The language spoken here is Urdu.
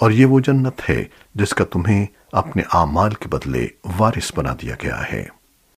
اور یہ وہ جنت ہے جس کا تمہیں اپنے اعمال کے بدلے وارث بنا دیا گیا ہے۔